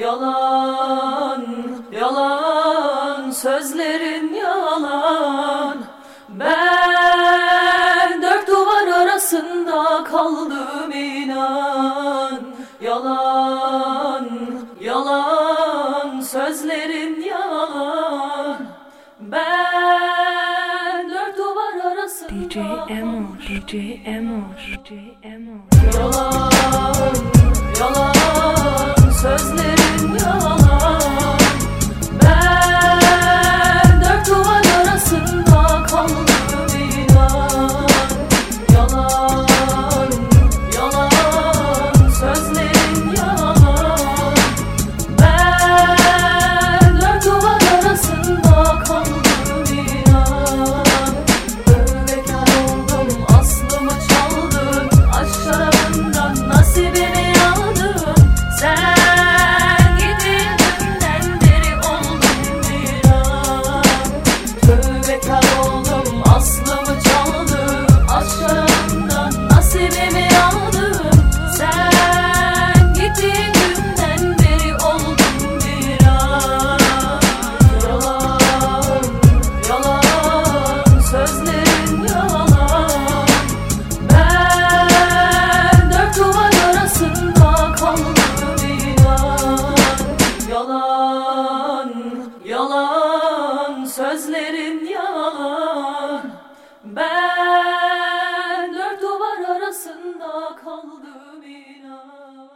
Yalan, yalan, sözlerin yalan. Ben dört duvar arasında kaldım inan. Yalan, yalan, sözlerin yalan. Ben dört duvar arasında DJ Emo, DJ Emo, DJ Emo Yalan, yalan. gözlerin yalan Ben dört duvar arasında kaldım inan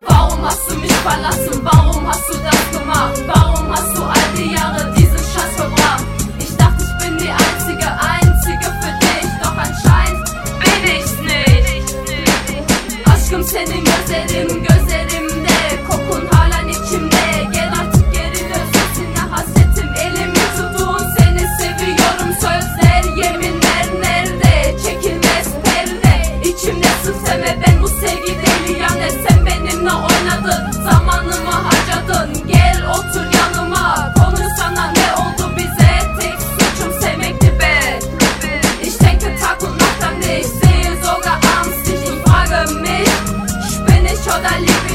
Warum hast du mich verlassen? Warum hast du das gemacht? Warum hast du all die Jahre diesen Scheiß verbracht? Ich dachte, ich bin die einzige, einzige für dich Doch anscheinend bin ich's nicht Aşkım senin gözlerin toda livre.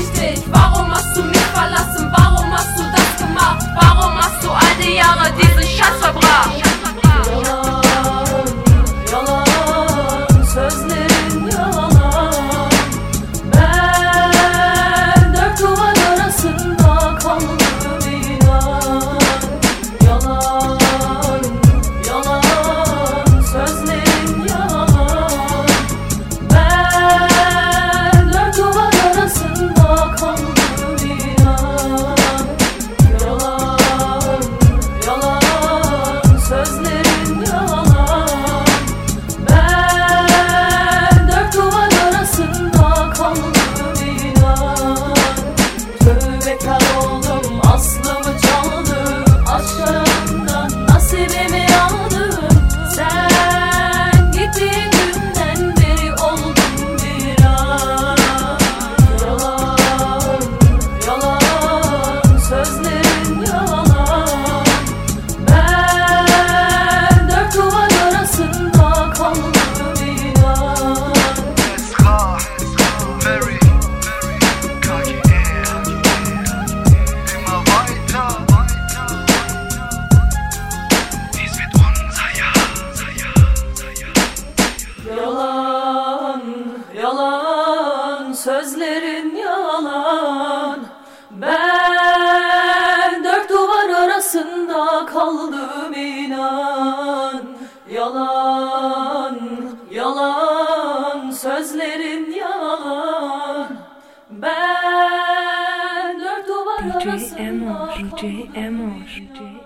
sözlerin yalan. Ben dört duvar arasında kaldım inan. Yalan, yalan, sözlerin yalan. Ben dört duvar DJ arasında Emo, DJ Emo, Emo.